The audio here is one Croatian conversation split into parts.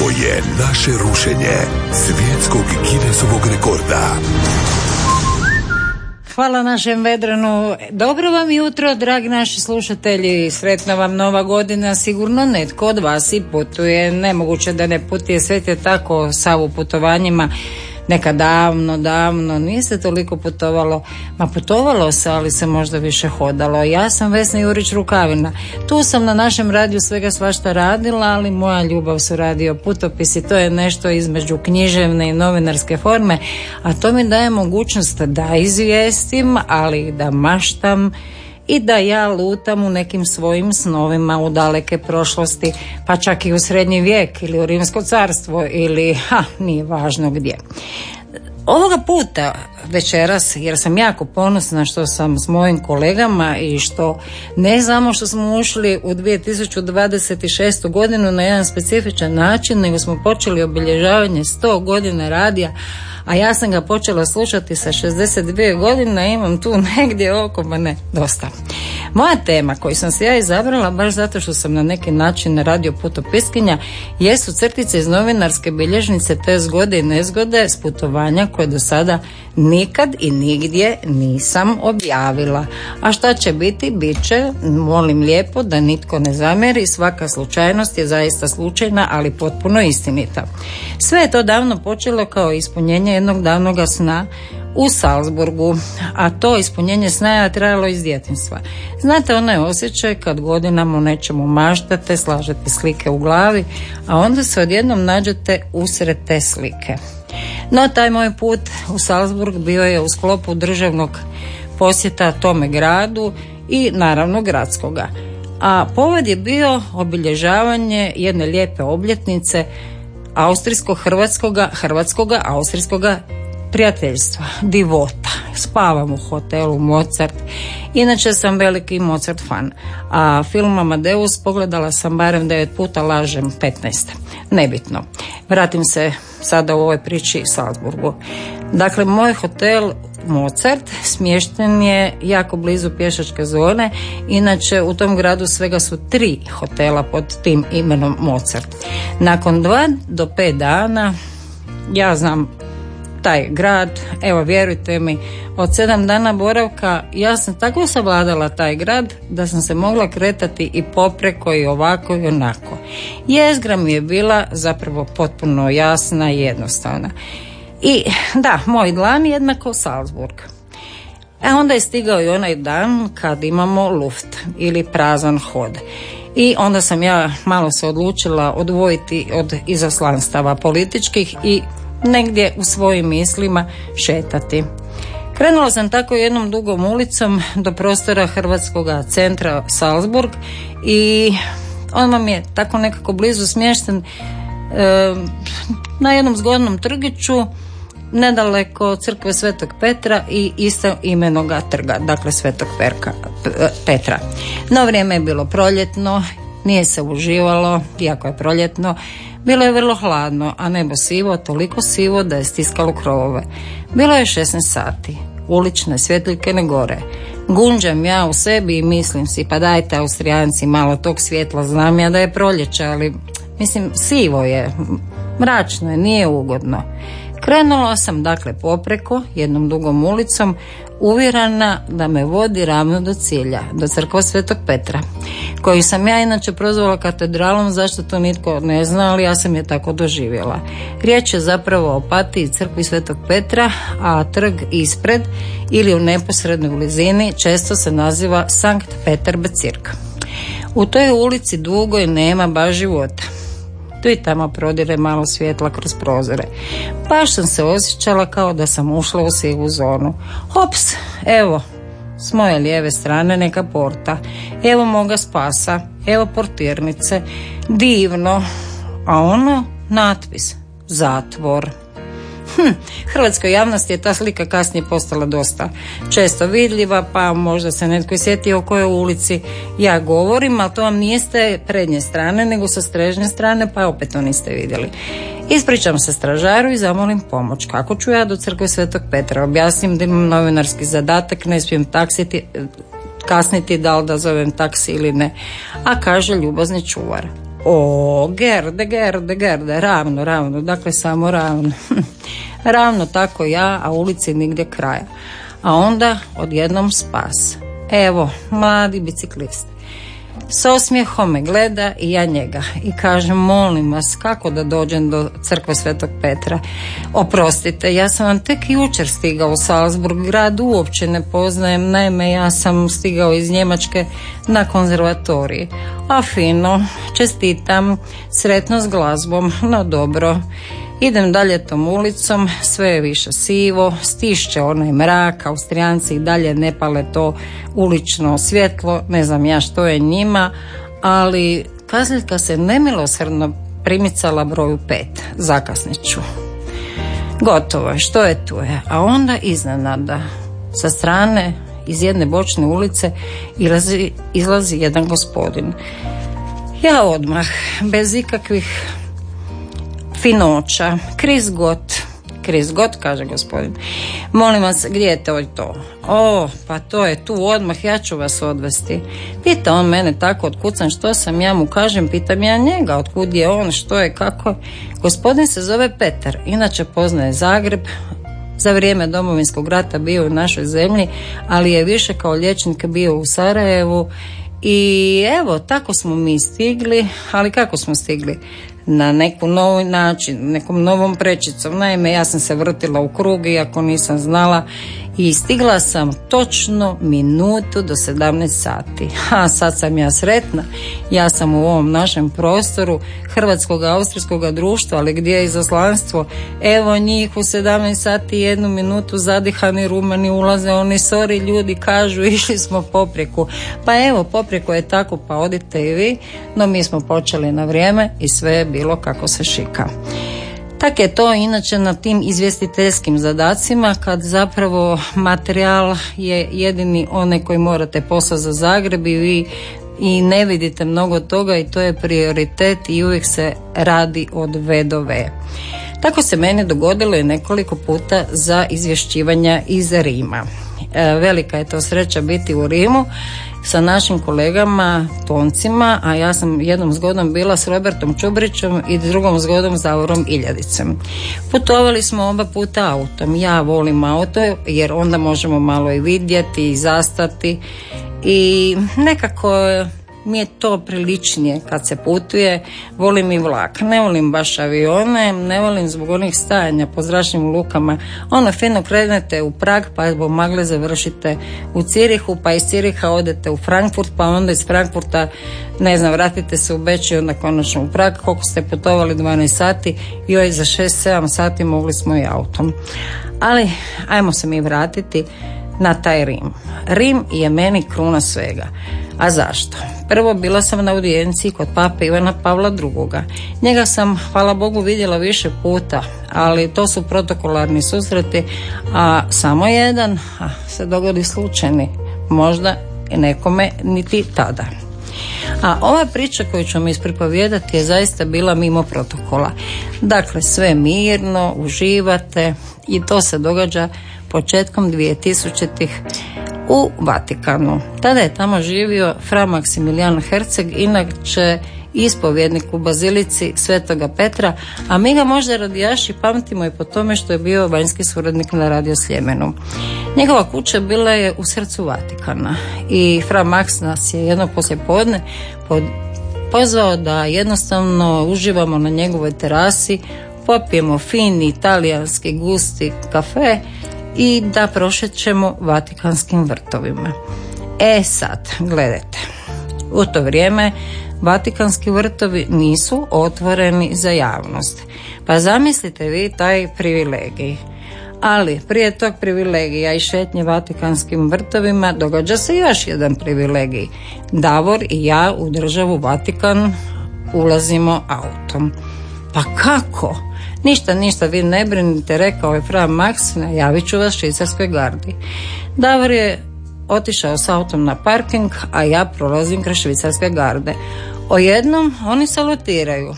Ovo je naše rušenje svjetskog Guinnessovog rekorda. Hvala našem Vedranu. Dobro vam jutro, dragi naši slušatelji. Sretna vam nova godina. Sigurno netko od vas i putuje. Nemoguće da ne putuje. Svet je tako sav u putovanjima neka davno, davno, nije se toliko putovalo, ma putovalo se, ali se možda više hodalo. Ja sam Vesna Jurić Rukavina. Tu sam na našem radiju svega svašta radila, ali moja ljubav su radio putopisi, to je nešto između književne i novinarske forme, a to mi daje mogućnost da izvijestim, ali da maštam i da ja lutam u nekim svojim snovima u daleke prošlosti, pa čak i u srednji vijek ili u rimsko carstvo ili ha, nije važno gdje. Ovoga puta večeras, jer sam jako ponosna što sam s mojim kolegama i što ne znamo što smo ušli u 2026. godinu na jedan specifičan način, nego smo počeli obilježavanje 100 godina radija, a ja sam ga počela slušati sa 62 godine, imam tu negdje oko, ma ne, dosta. Moja tema koju sam se ja izabrala baš zato što sam na neki način radio putopiskinja jesu crtice iz novinarske bilježnice te zgode i nezgode s putovanja koje do sada nikad i nigdje nisam objavila. A šta će biti? Biće, molim lijepo da nitko ne zamjeri, svaka slučajnost je zaista slučajna, ali potpuno istinita. Sve je to davno počelo kao ispunjenje jednog davnog sna u Salzburgu, a to ispunjenje sna je trajalo iz djetinstva. Znate onaj osjećaj kad godinama o nečemu maštate, slažete slike u glavi, a onda se odjednom nađete usred te slike. No, taj moj put u Salzburg bio je u sklopu državnog posjeta tome gradu i naravno gradskoga. A povod je bio obilježavanje jedne lijepe obljetnice austrijsko-hrvatskoga, hrvatskoga, austrijskoga prijateljstva, divota. Spavam u hotelu Mozart. Inače sam veliki Mozart fan. A film Amadeus pogledala sam barem devet puta, lažem 15. Nebitno. Vratim se sada u ovoj priči Salzburgu. Dakle, moj hotel Mozart smješten je jako blizu pješačke zone. Inače, u tom gradu svega su tri hotela pod tim imenom Mozart. Nakon dva do pet dana ja znam taj grad, evo vjerujte mi, od sedam dana boravka ja sam tako savladala taj grad da sam se mogla kretati i popreko i ovako i onako. Jezgra mi je bila zapravo potpuno jasna i jednostavna. I da, moj dlan jednako Salzburg. E onda je stigao i onaj dan kad imamo luft ili prazan hod. I onda sam ja malo se odlučila odvojiti od izaslanstava političkih i negdje u svojim mislima šetati. Krenula sam tako jednom dugom ulicom do prostora Hrvatskog centra Salzburg i on vam je tako nekako blizu smješten e, na jednom zgodnom trgiću nedaleko crkve Svetog Petra i isto imenoga trga, dakle Svetog Perka, Petra. No vrijeme je bilo proljetno, nije se uživalo, iako je proljetno, bilo je vrlo hladno, a nebo sivo, toliko sivo da je stiskalo krovove. Bilo je 16 sati. Ulične svjetljike ne gore. Gunđam ja u sebi i mislim si, pa dajte Austrijanci malo tog svjetla, znam ja da je proljeće, ali mislim sivo je, mračno je, nije ugodno. Krenula sam dakle popreko jednom dugom ulicom uvjerena da me vodi ravno do cilja, do crkva Svetog Petra, koju sam ja inače prozvala katedralom, zašto to nitko ne zna, ali ja sam je tako doživjela. Riječ je zapravo o patiji crkvi Svetog Petra, a trg ispred ili u neposrednoj blizini često se naziva Sankt Peter Becirka. U toj ulici dugo i nema baš života tu i tamo prodire malo svjetla kroz prozore. Baš sam se osjećala kao da sam ušla u sivu zonu. Hops, evo, s moje lijeve strane neka porta. Evo moga spasa, evo portirnice. Divno. A ono, natpis, zatvor. Hm, hrvatskoj javnosti je ta slika kasnije postala dosta često vidljiva, pa možda se netko i sjetio o kojoj ulici ja govorim, ali to vam nije s prednje strane, nego sa strežnje strane, pa opet to niste vidjeli. Ispričam se stražaru i zamolim pomoć. Kako ću ja do crkve Svetog Petra? Objasnim da imam novinarski zadatak, ne smijem taksiti, kasniti da li da zovem taksi ili ne. A kaže ljubazni čuvar. O, gerde, gerde, gerde, ravno, ravno, dakle samo ravno. ravno tako ja, a ulici nigdje kraja. A onda odjednom spas. Evo, mladi biciklist. S osmijehom me gleda i ja njega i kažem molim vas kako da dođem do crkve Svetog Petra. Oprostite, ja sam vam tek jučer stigao u Salzburg, grad uopće ne poznajem, naime ja sam stigao iz Njemačke na konzervatoriji. A fino, čestitam, sretno s glazbom, no dobro. Idem dalje tom ulicom, sve je više sivo, stišće onaj mrak, Austrijanci i dalje ne pale to ulično svjetlo, ne znam ja što je njima, ali kazaljka se nemilosrdno primicala broju pet, zakasniću. Gotovo je, što je tu je, a onda iznenada, sa strane iz jedne bočne ulice izlazi, izlazi jedan gospodin. Ja odmah, bez ikakvih finoća. Chris Gott, kaže gospodin. Molim vas, gdje je to to? O, pa to je tu odmah, ja ću vas odvesti. Pita on mene tako otkucan što sam, ja mu kažem, pitam ja njega, otkud je on, što je, kako Gospodin se zove Petar, inače poznaje Zagreb, za vrijeme domovinskog rata bio u našoj zemlji, ali je više kao liječnik bio u Sarajevu i evo, tako smo mi stigli, ali kako smo stigli? Na neku novi način, nekom novom prečicom. Naime, ja sam se vrtila u krug iako nisam znala i stigla sam točno minutu do 17 sati. A sad sam ja sretna, ja sam u ovom našem prostoru Hrvatskog austrijskog društva, ali gdje je izaslanstvo? Evo njih u 17 sati jednu minutu zadihani rumani ulaze, oni sorry ljudi kažu išli smo poprijeku. Pa evo poprijeku je tako pa odite i vi, no mi smo počeli na vrijeme i sve je bilo kako se šika. Tak je to inače na tim izvjestiteljskim zadacima kad zapravo materijal je jedini onaj koji morate poslati za Zagreb i i ne vidite mnogo toga i to je prioritet i uvijek se radi od V do V. Tako se meni dogodilo i nekoliko puta za izvješćivanja iz Rima. E, velika je to sreća biti u Rimu sa našim kolegama toncima, a ja sam jednom zgodom bila s Robertom Čubrićem i drugom zgodom Zavorom Iljadicem. Putovali smo oba puta autom. Ja volim auto jer onda možemo malo i vidjeti i zastati i nekako mi je to priličnije kad se putuje. Volim i vlak. Ne volim baš avione, ne volim zbog onih stajanja po zračnim lukama. Ono fino krenete u Prag pa zbog magle završite u Cirihu pa iz Ciriha odete u Frankfurt pa onda iz Frankfurta ne znam, vratite se u Beč i onda konačno u Prag. Koliko ste putovali 12 sati i oj za 6-7 sati mogli smo i autom. Ali ajmo se mi vratiti na taj Rim. Rim je meni kruna svega. A zašto? Prvo bila sam na audijenciji kod pape Ivana Pavla II. Njega sam, hvala Bogu, vidjela više puta, ali to su protokolarni susreti, a samo jedan a, se dogodi slučajni. Možda nekome niti tada. A ova priča koju ću mi ispripovijedati je zaista bila mimo protokola. Dakle, sve mirno, uživate i to se događa početkom 2000-ih u Vatikanu. Tada je tamo živio fra Maksimilijan Herceg, inače ispovjednik u Bazilici Svetoga Petra, a mi ga možda radijaši pamtimo i po tome što je bio vanjski suradnik na Radio Sljemenu. Njegova kuća bila je u srcu Vatikana i fra Max nas je jedno poslje podne pozvao da jednostavno uživamo na njegovoj terasi, popijemo fini italijanski gusti kafe i da prošećemo Vatikanskim vrtovima. E sad, gledajte, u to vrijeme Vatikanski vrtovi nisu otvoreni za javnost. Pa zamislite vi taj privilegij. Ali prije tog privilegija i šetnje Vatikanskim vrtovima događa se još jedan privilegij. Davor i ja u državu Vatikan ulazimo autom. Pa kako? Ništa, ništa, vi ne brinite, rekao je Fra Max, najavit ću vas švicarskoj gardi. Davor je otišao s autom na parking, a ja prolazim kroz švicarske garde. O jednom oni salutiraju.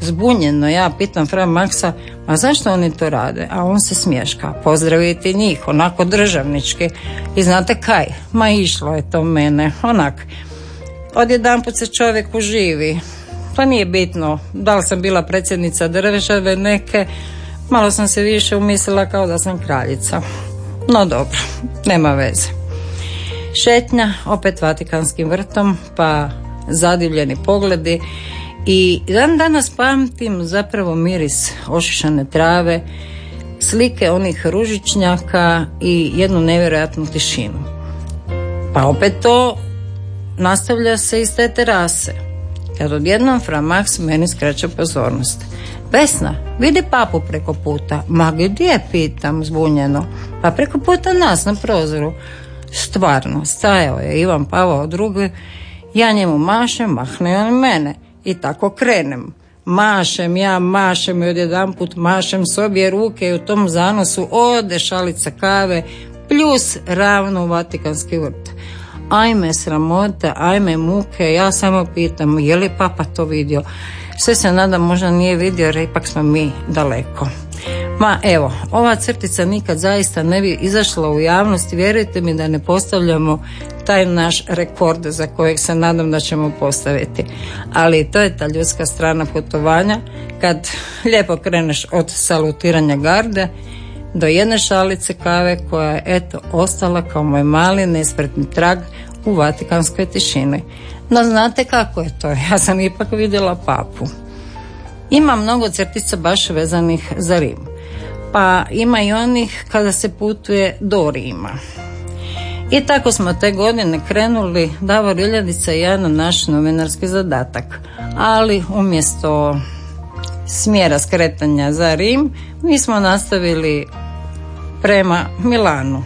Zbunjeno ja pitam Fra Maxa, a zašto oni to rade? A on se smješka. Pozdraviti njih, onako državnički. I znate kaj? Ma išlo je to mene, onak. Odjedanput se čovjek uživi pa nije bitno da li sam bila predsjednica države neke, malo sam se više umislila kao da sam kraljica. No dobro, nema veze. Šetnja, opet Vatikanskim vrtom, pa zadivljeni pogledi i dan danas pamtim zapravo miris ošišane trave, slike onih ružičnjaka i jednu nevjerojatnu tišinu. Pa opet to nastavlja se iz te terase. Kad odjednom Fra Max meni skreće pozornost. Vesna, vidi papu preko puta. Ma gdje, pitam zbunjeno. Pa preko puta nas na prozoru. Stvarno, stajao je Ivan Pavao drugi, ja njemu mašem, mahne on mene. I tako krenem. Mašem, ja mašem i odjedanput mašem s obje ruke i u tom zanosu ode šalica kave plus ravno Vatikanski vrt. Ajme sramota, ajme muke, ja samo pitam je li papa to vidio. Sve se nadam možda nije vidio jer ipak smo mi daleko. Ma evo, ova crtica nikad zaista ne bi izašla u javnost, vjerujte mi da ne postavljamo taj naš rekord za kojeg se nadam da ćemo postaviti. Ali to je ta ljudska strana putovanja kad lijepo kreneš od salutiranja garde do jedne šalice kave koja je eto ostala kao moj mali nespretni trag u vatikanskoj tišini. No znate kako je to? Ja sam ipak vidjela papu. Ima mnogo crtica baš vezanih za Rim. Pa ima i onih kada se putuje do Rima. I tako smo te godine krenuli Davor Iljadica i ja na naš novinarski zadatak. Ali umjesto smjera skretanja za Rim, mi smo nastavili prema Milanu.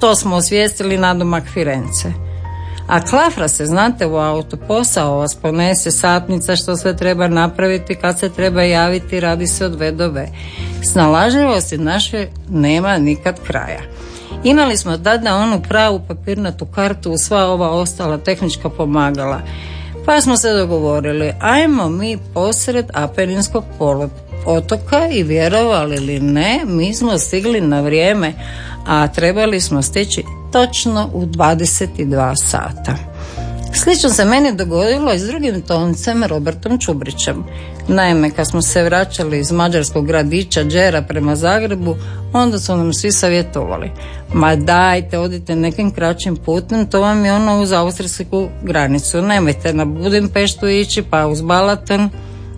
To smo osvijestili na domak Firence. A klafra se, znate, u auto posao vas ponese satnica što sve treba napraviti, kad se treba javiti, radi se od V do V. Snalažljivosti naše nema nikad kraja. Imali smo tada onu pravu papirnatu kartu u sva ova ostala tehnička pomagala. Pa smo se dogovorili, ajmo mi posred Apeninskog otoka i vjerovali ili ne, mi smo stigli na vrijeme, a trebali smo stići točno u 22 sata. Slično se meni dogodilo i s drugim toncem Robertom Čubrićem. Naime, kad smo se vraćali iz mađarskog gradića Đera prema Zagrebu, onda su nam svi savjetovali. Ma dajte, odite nekim kraćim putem, to vam je ono uz austrijsku granicu. Nemojte na Budimpeštu ići, pa uz Balaton.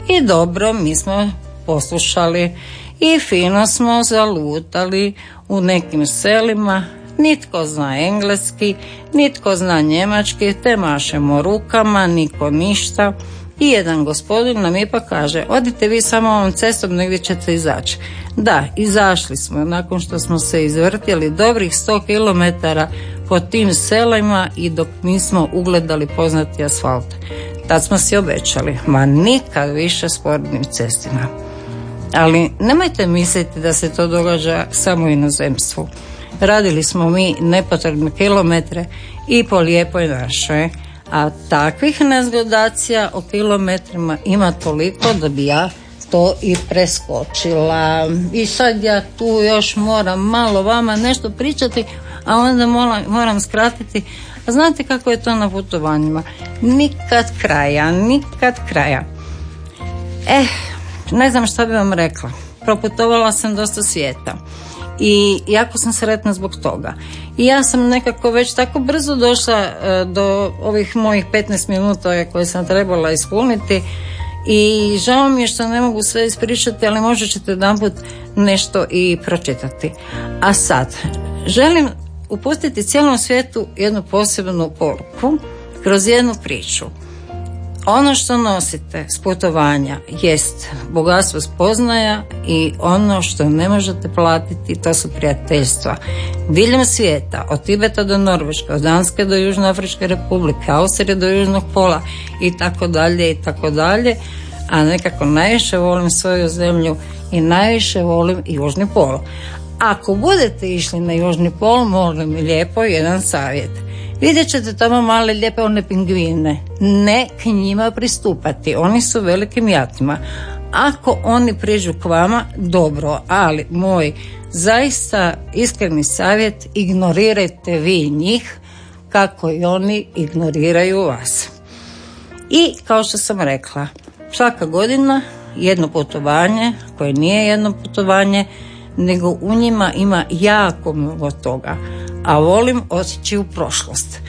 I dobro, mi smo poslušali i fino smo zalutali u nekim selima Nitko zna engleski, nitko zna njemački, te mašemo rukama, niko ništa. I jedan gospodin nam ipak kaže, odite vi samo ovom cestom, negdje ćete izaći. Da, izašli smo, nakon što smo se izvrtjeli dobrih 100 km po tim selima i dok nismo ugledali poznati asfalt. Tad smo si obećali, ma nikad više spornim cestima. Ali nemojte misliti da se to događa samo u inozemstvu. Radili smo mi nepotrebne kilometre i po lijepoj našoj. A takvih nezgodacija o kilometrima ima toliko da bi ja to i preskočila. I sad ja tu još moram malo vama nešto pričati, a onda moram, moram skratiti. A znate kako je to na putovanjima? Nikad kraja, nikad kraja. Eh, ne znam što bi vam rekla. Proputovala sam dosta svijeta i jako sam sretna zbog toga. I ja sam nekako već tako brzo došla e, do ovih mojih 15 minuta koje sam trebala ispuniti i žao mi je što ne mogu sve ispričati, ali možda ćete jedanput nešto i pročitati. A sad, želim upustiti cijelom svijetu jednu posebnu poruku kroz jednu priču. Ono što nosite s putovanja jest bogatstvo spoznaja i ono što ne možete platiti to su prijateljstva. Diljem svijeta, od Tibeta do Norveške, od Danske do Južnoafričke republike, Austrije do Južnog pola i tako dalje i tako dalje, a nekako najviše volim svoju zemlju i najviše volim Južni pol. Ako budete išli na Južni pol, molim lijepo jedan savjet – Vidjet ćete tamo male lijepe one pingvine. Ne k njima pristupati. Oni su velikim jatima. Ako oni priđu k vama, dobro, ali moj zaista iskreni savjet, ignorirajte vi njih kako i oni ignoriraju vas. I kao što sam rekla, svaka godina jedno putovanje koje nije jedno putovanje, nego u njima ima jako mnogo toga, a volim otići u prošlost.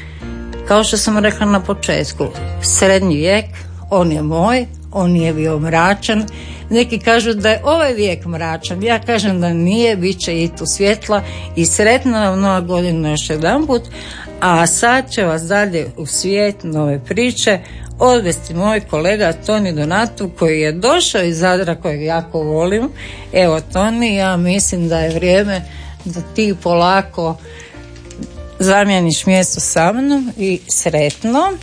Kao što sam rekla na početku, srednji vijek, on je moj, on je bio mračan. Neki kažu da je ovaj vijek mračan, ja kažem da nije, bit će i tu svjetla i sretna vam nova godina još jedan put, a sad će vas dalje u svijet nove priče odvesti moj kolega Toni Donatu koji je došao iz Zadra kojeg jako volim. Evo Toni, ja mislim da je vrijeme da ti polako zamijeniš mjesto sa mnom i sretno.